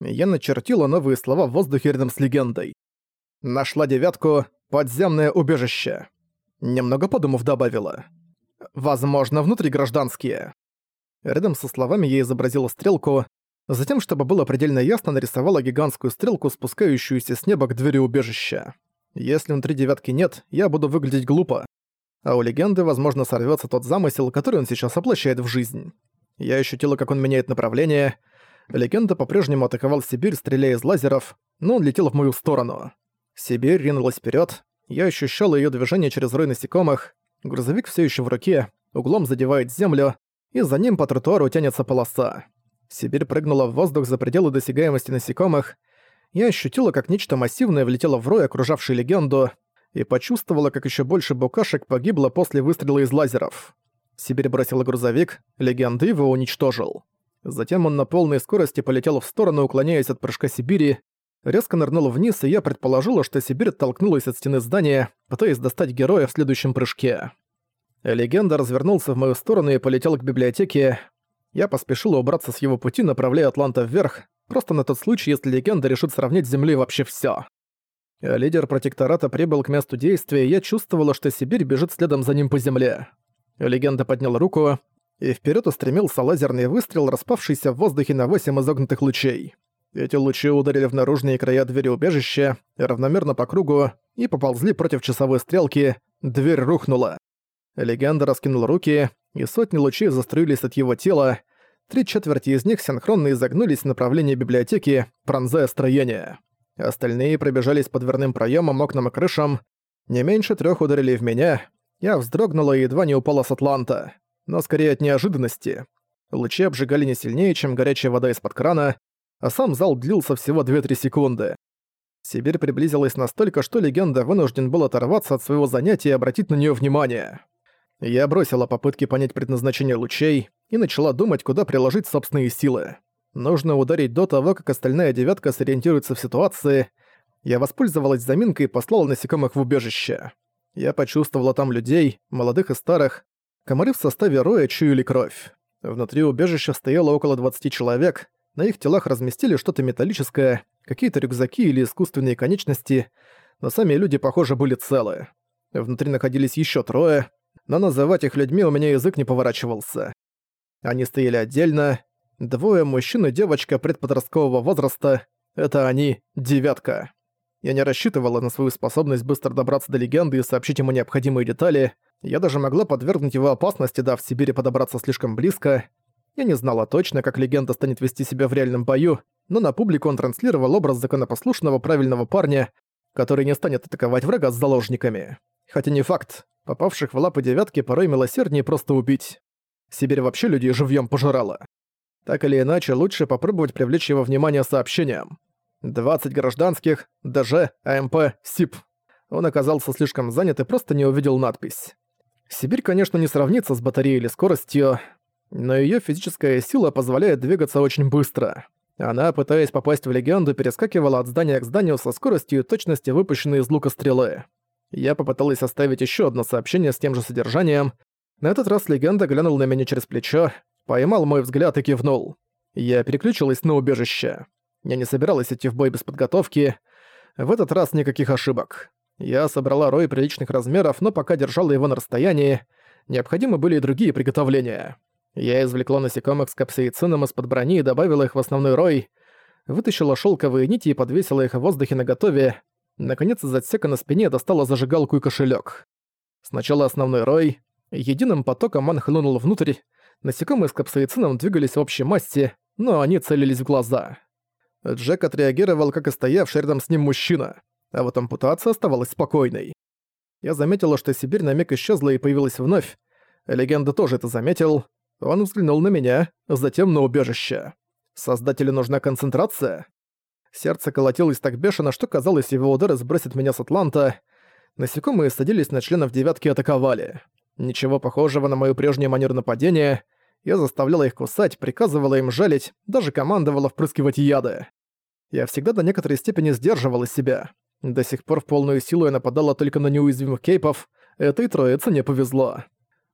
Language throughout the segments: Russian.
Я начертила новые слова в воздухе рядом с легендой. Нашла девятку «Подземное убежище». Немного подумав, добавила. «Возможно, внутригражданские». Рядом со словами я изобразила стрелку, затем, чтобы было предельно ясно, нарисовала гигантскую стрелку, спускающуюся с неба к двери убежища. Если внутри девятки нет, я буду выглядеть глупо. А у легенды, возможно, сорвется тот замысел, который он сейчас воплощает в жизнь. Я ощутила, как он меняет направление. Легенда по-прежнему атаковал Сибирь, стреляя из лазеров, но он летел в мою сторону. Сибирь ринулась вперед. Я ощущала ее движение через рой насекомых. Грузовик все еще в руке, углом задевает землю, и за ним по тротуару тянется полоса. Сибирь прыгнула в воздух за пределы досягаемости насекомых. Я ощутила, как нечто массивное влетело в рой, окружавший легенду, и почувствовала, как еще больше букашек погибло после выстрела из лазеров. Сибирь бросила грузовик, легенда его уничтожил. Затем он на полной скорости полетел в сторону, уклоняясь от прыжка Сибири, резко нырнул вниз, и я предположила, что Сибирь оттолкнулась от стены здания, пытаясь достать героя в следующем прыжке. Легенда развернулся в мою сторону и полетел к библиотеке. Я поспешила убраться с его пути, направляя Атланта вверх, просто на тот случай, если легенда решит сравнять с Землей вообще всё. Лидер протектората прибыл к месту действия, и я чувствовала, что Сибирь бежит следом за ним по земле. Легенда поднял руку, и вперед устремился лазерный выстрел, распавшийся в воздухе на восемь изогнутых лучей. Эти лучи ударили в наружные края двери убежища, равномерно по кругу, и поползли против часовой стрелки, дверь рухнула. Легенда раскинул руки, и сотни лучей заструились от его тела, три четверти из них синхронно изогнулись в направлении библиотеки, пронзая строение. Остальные пробежались по дверным проемам, окнам и крышам, не меньше трех ударили в меня, я вздрогнула и едва не упала с Атланта. Но скорее от неожиданности. Лучи обжигали не сильнее, чем горячая вода из-под крана, а сам зал длился всего 2-3 секунды. Сибирь приблизилась настолько, что легенда вынужден был оторваться от своего занятия и обратить на нее внимание. Я бросила попытки понять предназначение лучей и начала думать, куда приложить собственные силы. Нужно ударить до того, как остальная девятка сориентируется в ситуации. Я воспользовалась заминкой и послала насекомых в убежище. Я почувствовала там людей, молодых и старых. Комары в составе роя чуяли кровь. Внутри убежища стояло около 20 человек. На их телах разместили что-то металлическое, какие-то рюкзаки или искусственные конечности, но сами люди, похоже, были целы. Внутри находились еще трое, но называть их людьми у меня язык не поворачивался. Они стояли отдельно. Двое мужчин и девочка предподросткового возраста. Это они, девятка. Я не рассчитывала на свою способность быстро добраться до легенды и сообщить ему необходимые детали. Я даже могла подвергнуть его опасности, дав Сибири подобраться слишком близко. Я не знала точно, как легенда станет вести себя в реальном бою, но на публику он транслировал образ законопослушного правильного парня, который не станет атаковать врага с заложниками. Хотя не факт, попавших в лапы девятки порой милосерднее просто убить. Сибирь вообще людей живьем пожирала. Так или иначе, лучше попробовать привлечь его внимание сообщением. 20 гражданских, ДЖ, АМП, СИП. Он оказался слишком занят и просто не увидел надпись. Сибирь, конечно, не сравнится с батареей или скоростью, но её физическая сила позволяет двигаться очень быстро. Она, пытаясь попасть в легенду, перескакивала от здания к зданию со скоростью и точностью выпущенной из лука стрелы. Я попыталась оставить ещё одно сообщение с тем же содержанием. На этот раз легенда глянул на меня через плечо, поймал мой взгляд и кивнул. Я переключилась на убежище. Я не собиралась идти в бой без подготовки. В этот раз никаких ошибок. Я собрала рой приличных размеров, но пока держала его на расстоянии. Необходимы были и другие приготовления. Я извлекла насекомых с капсаицином из-под брони и добавила их в основной рой. Вытащила шелковые нити и подвесила их в воздухе наготове. Наконец из отсека на спине достала зажигалку и кошелек. Сначала основной рой. Единым потоком он хлынул внутрь. Насекомые с капсаицином двигались в общей массе, но они целились в глаза. Джек отреагировал, как и стоявший рядом с ним мужчина, а вот ампутация оставалась спокойной. Я заметила, что Сибирь на миг исчезла и появилась вновь. Легенда тоже это заметил. Он взглянул на меня, затем на убежище. Создателю нужна концентрация? Сердце колотилось так бешено, что казалось, его удары сбросят меня с Атланта. Насекомые садились на членов девятки и атаковали. Ничего похожего на мою прежнюю манеру нападения — я заставляла их кусать, приказывала им жалить, даже командовала впрыскивать яды. Я всегда до некоторой степени сдерживала себя. До сих пор в полную силу я нападала только на неуязвимых кейпов, этой троице не повезло.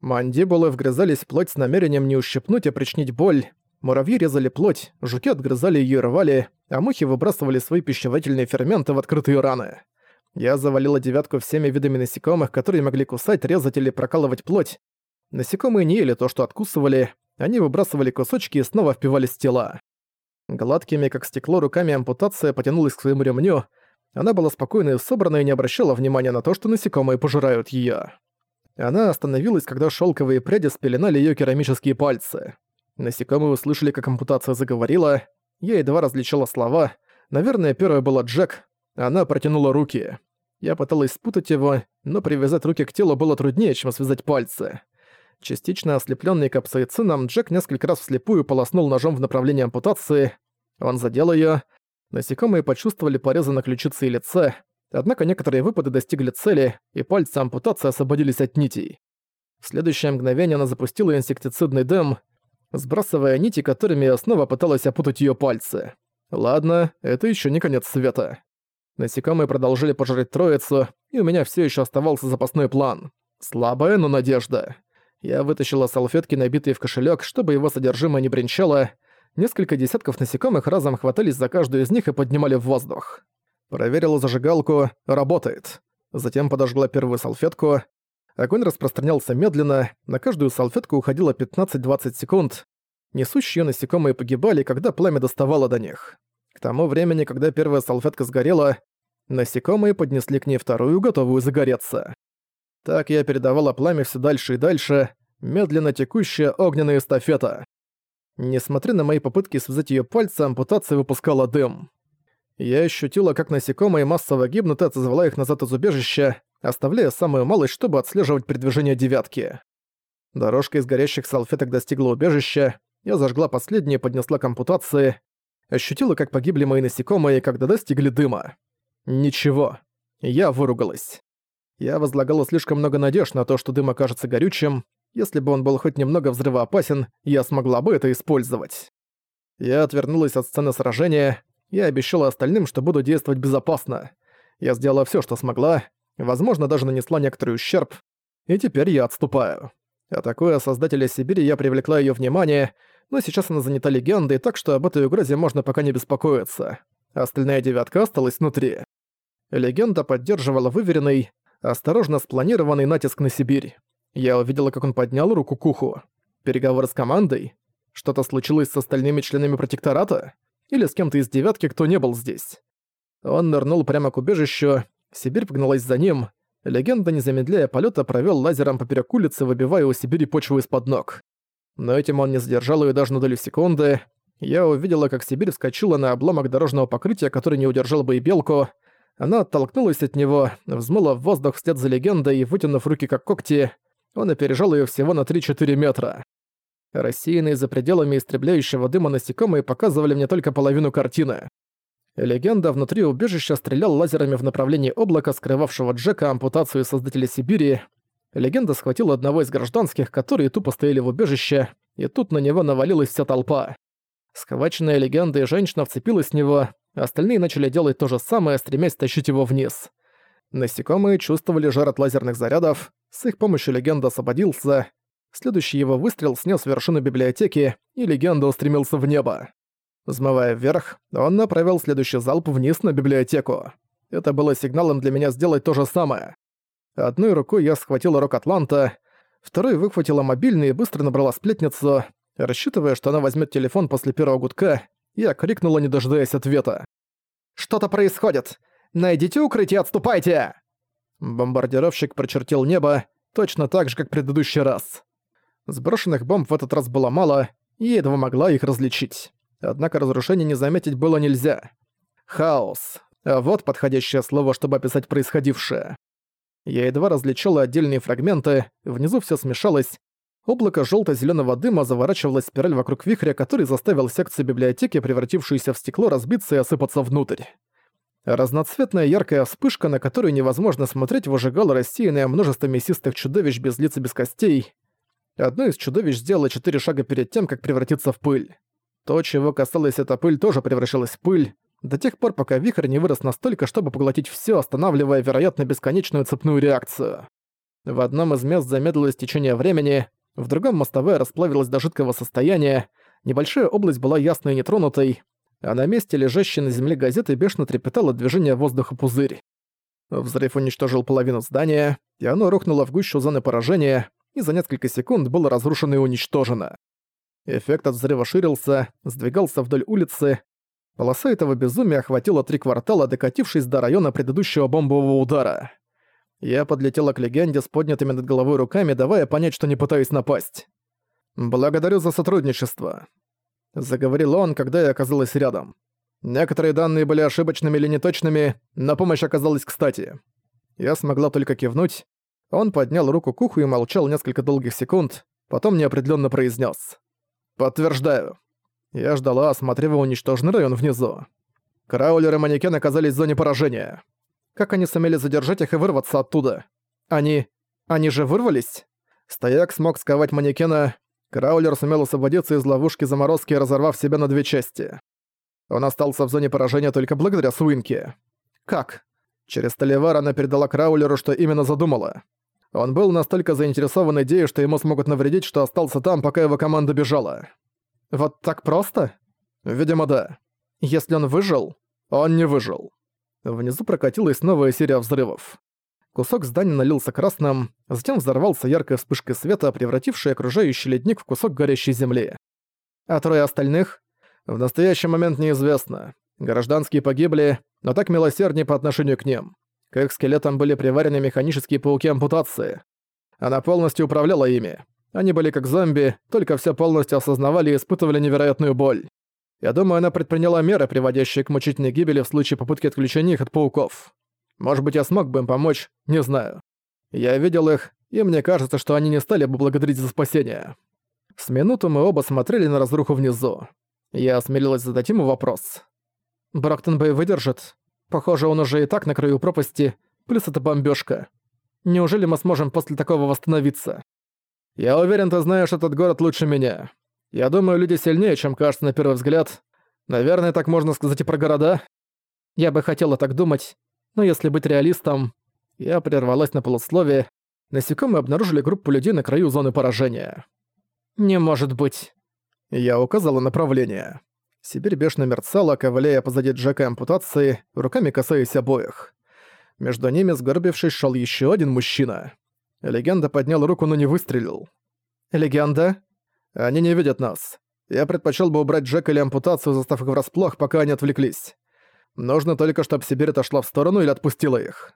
Мандибулы вгрызались в плоть с намерением не ущипнуть, а причинить боль. Муравьи резали плоть, жуки отгрызали её и рвали. а мухи выбрасывали свои пищевательные ферменты в открытые раны. Я завалила девятку всеми видами насекомых, которые могли кусать, резать или прокалывать плоть. Насекомые не ели то, что откусывали, они выбрасывали кусочки и снова впивались в тела. Гладкими, как стекло, руками ампутация потянулась к своему ремню. Она была спокойна и собрана и не обращала внимания на то, что насекомые пожирают её. Она остановилась, когда шелковые пряди спеленали ее керамические пальцы. Насекомые услышали, как ампутация заговорила. Я едва различила слова. Наверное, первое было Джек. Она протянула руки. Я пыталась спутать его, но привязать руки к телу было труднее, чем связать пальцы. Частично ослепленный капсаицином, Джек несколько раз вслепую полоснул ножом в направлении ампутации. Он задел ее. Насекомые почувствовали порезы на ключице и лице, однако некоторые выпады достигли цели, и пальцы ампутации освободились от нитей. В следующее мгновение она запустила инсектицидный дым, сбрасывая нити, которыми я снова пыталась опутать ее пальцы. Ладно, это еще не конец света. Насекомые продолжили пожрать троицу, и у меня все еще оставался запасной план. Слабая, но надежда. Я вытащила салфетки, набитые в кошелек, чтобы его содержимое не бренчало. Несколько десятков насекомых разом хватались за каждую из них и поднимали в воздух. Проверила зажигалку. Работает. Затем подожгла первую салфетку. Огонь распространялся медленно, на каждую салфетку уходило 15-20 секунд. Несущие насекомые погибали, когда пламя доставало до них. К тому времени, когда первая салфетка сгорела, насекомые поднесли к ней вторую, готовую загореться. Так я передавала пламя все дальше и дальше, медленно текущая огненная эстафета. Несмотря на мои попытки связать ее пальцы, ампутация выпускала дым. Я ощутила, как насекомые массово гибнут и отозвала их назад из убежища, оставляя самую малость, чтобы отслеживать передвижение девятки. Дорожка из горящих салфеток достигла убежища, я зажгла последнее и поднесла к ампутации. Ощутила, как погибли мои насекомые, когда достигли дыма. Ничего. Я выругалась. Я возлагала слишком много надежд на то, что дым окажется горючим. Если бы он был хоть немного взрывоопасен, я смогла бы это использовать. Я отвернулась от сцены сражения. Я обещала остальным, что буду действовать безопасно. Я сделала все, что смогла. Возможно, даже нанесла некоторый ущерб. И теперь я отступаю. Атакуя Создателя Сибири, я привлекла ее внимание, но сейчас она занята легендой, так что об этой угрозе можно пока не беспокоиться. Остальная девятка осталась внутри. Легенда поддерживала выверенный, осторожно спланированный натиск на Сибирь. Я увидела, как он поднял руку к уху. Переговоры с командой? Что-то случилось с остальными членами протектората? Или с кем-то из девятки, кто не был здесь? Он нырнул прямо к убежищу, Сибирь погналась за ним. Легенда, не замедляя полета, провел лазером поперек улицы, выбивая у Сибири почву из-под ног. Но этим он не задержал ее даже на долю секунды. Я увидела, как Сибирь вскочила на обломок дорожного покрытия, который не удержал бы и белку. Она оттолкнулась от него, взмыла в воздух вслед за легендой и, вытянув руки как когти, он опережал ее всего на 3-4 метра. Рассеянные за пределами истребляющего дыма насекомые показывали мне только половину картины. Легенда внутри убежища стрелял лазерами в направлении облака, скрывавшего Джека ампутацию создателя Сибири. Легенда схватила одного из гражданских, которые тупо стояли в убежище, и тут на него навалилась вся толпа. Схваченная и женщина вцепилась в него, Остальные начали делать то же самое, стремясь тащить его вниз. Насекомые чувствовали жар от лазерных зарядов, с их помощью легенда освободился. Следующий его выстрел снес вершину библиотеки, и легенда устремился в небо. Взмывая вверх, он направил следующий залп вниз на библиотеку. Это было сигналом для меня сделать то же самое. Одной рукой я схватила рок Атланта, второй выхватила мобильный и быстро набрала сплетницу, рассчитывая, что она возьмет телефон после первого гудка, я крикнула, не дожидаясь ответа. «Что-то происходит! Найдите укрытие, отступайте!» Бомбардировщик прочертил небо, точно так же, как в предыдущий раз. Сброшенных бомб в этот раз было мало, и едва могла их различить. Однако разрушений не заметить было нельзя. Хаос. Вот подходящее слово, чтобы описать происходившее. Я едва различала отдельные фрагменты, внизу все смешалось, Облако желто-зеленого дыма заворачивалось спираль вокруг вихря, который заставил секцию библиотеки, превратившуюся в стекло, разбиться и осыпаться внутрь. Разноцветная яркая вспышка, на которую невозможно смотреть, выжигала рассеянное множество мясистых чудовищ без лиц и без костей. Одно из чудовищ сделало четыре шага перед тем, как превратиться в пыль. То, чего касалось эта пыль, тоже превращалась в пыль, до тех пор, пока вихрь не вырос настолько, чтобы поглотить все, останавливая, вероятно, бесконечную цепную реакцию. В одном из мест замедлилось течение времени, в другом мостовая расплавилась до жидкого состояния, небольшая область была ясной и нетронутой, а на месте лежащей на земле газеты бешено трепетало движение воздуха пузырь. Взрыв уничтожил половину здания, и оно рухнуло в гущу зоны поражения, и за несколько секунд было разрушено и уничтожено. Эффект от взрыва ширился, сдвигался вдоль улицы. Полоса этого безумия охватила три квартала, докатившись до района предыдущего бомбового удара. Я подлетела к легенде с поднятыми над головой руками, давая понять, что не пытаюсь напасть. «Благодарю за сотрудничество», — заговорил он, когда я оказалась рядом. Некоторые данные были ошибочными или неточными, но помощь оказалась кстати. Я смогла только кивнуть. Он поднял руку к уху и молчал несколько долгих секунд, потом неопределенно произнес: «Подтверждаю». Я ждала, осматривая уничтоженный район внизу. Краулер и манекен оказались в зоне поражения. Как они сумели задержать их и вырваться оттуда? Они... они же вырвались? Стояк смог сковать манекена, Краулер сумел освободиться из ловушки заморозки, разорвав себя на две части. Он остался в зоне поражения только благодаря Суинке. Как? Через Толивар она передала Краулеру, что именно задумала. Он был настолько заинтересован идеей, что ему смогут навредить, что остался там, пока его команда бежала. Вот так просто? Видимо, да. Если он выжил, он не выжил. Внизу прокатилась новая серия взрывов. Кусок здания налился красным, затем взорвался яркой вспышкой света, превратившей окружающий ледник в кусок горящей земли. А трое остальных в настоящий момент неизвестно. Гражданские погибли, но так милосерднее по отношению к ним. К их скелетам были приварены механические пауки ампутации. Она полностью управляла ими. Они были как зомби, только все полностью осознавали и испытывали невероятную боль. Я думаю, она предприняла меры, приводящие к мучительной гибели в случае попытки отключения их от пауков. Может быть, я смог бы им помочь, не знаю. Я видел их, и мне кажется, что они не стали бы благодарить за спасение. С минуту мы оба смотрели на разруху внизу. Я осмелилась задать ему вопрос. «Брактон Бэй выдержит? Похоже, он уже и так на краю пропасти, плюс это бомбёжка. Неужели мы сможем после такого восстановиться?» «Я уверен, ты знаешь этот город лучше меня. Я думаю, люди сильнее, чем кажется на первый взгляд. Наверное, так можно сказать и про города. Я бы хотела так думать, но если быть реалистом... Я прервалась на полусловие. Насекомые обнаружили группу людей на краю зоны поражения. «Не может быть». Я указала направление. Сибирь бешено мерцала, ковыляя позади Джека ампутации, руками касаясь обоих. Между ними, сгорбившись, шел еще один мужчина. Легенда поднял руку, но не выстрелил. «Легенда?» «Они не видят нас. Я предпочел бы убрать Джека или ампутацию, застав их врасплох, пока они отвлеклись. Нужно только, чтобы Сибирь отошла в сторону или отпустила их».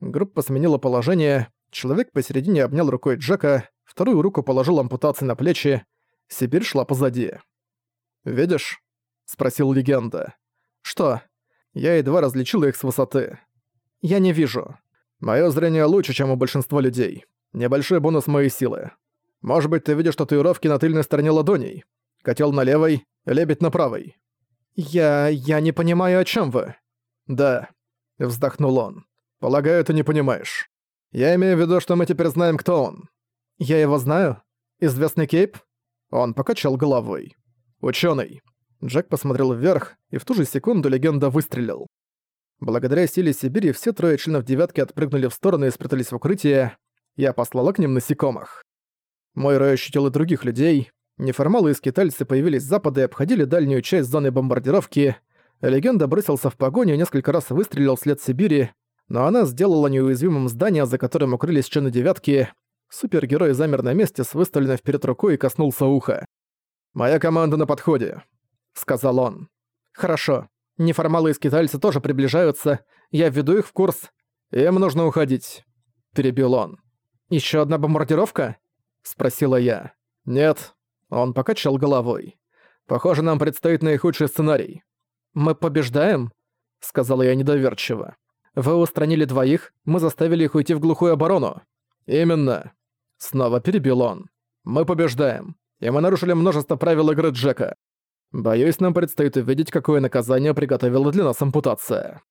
Группа сменила положение, человек посередине обнял рукой Джека, вторую руку положил ампутации на плечи, Сибирь шла позади. «Видишь?» — спросил легенда. «Что?» Я едва различила их с высоты. «Я не вижу. Моё зрение лучше, чем у большинства людей. Небольшой бонус моей силы. Может быть, ты видишь татуировки на тыльной стороне ладоней? Котел на левой, лебедь на правой». «Я... я не понимаю, о чем вы». «Да», — вздохнул он. «Полагаю, ты не понимаешь. Я имею в виду, что мы теперь знаем, кто он». «Я его знаю? Известный Кейп?» Он покачал головой. «Учёный». Джек посмотрел вверх, и в ту же секунду легенда выстрелил. Благодаря силе Сибири все трое членов девятки отпрыгнули в сторону и спрятались в укрытие. Я послала к ним насекомых. Мой рой ощутил и других людей. Неформалы и скитальцы появились с запада и обходили дальнюю часть зоны бомбардировки. Легенда бросился в погоню и несколько раз выстрелил вслед Сибири, но она сделала неуязвимым здание, за которым укрылись члены девятки, Супергерой замер на месте с выставленной вперед рукой и коснулся уха. «Моя команда на подходе», — сказал он. «Хорошо. Неформалы и скитальцы тоже приближаются. Я введу их в курс. Им нужно уходить», — перебил он. «Ещё одна бомбардировка?» — спросила я. «Нет». Он покачал головой. «Похоже, нам предстоит наихудший сценарий». «Мы побеждаем?» — сказала я недоверчиво. «Вы устранили двоих, мы заставили их уйти в глухую оборону». «Именно. Снова перебил он. «Мы побеждаем, и мы нарушили множество правил игры Джека. Боюсь, нам предстоит увидеть, какое наказание приготовила для нас ампутация».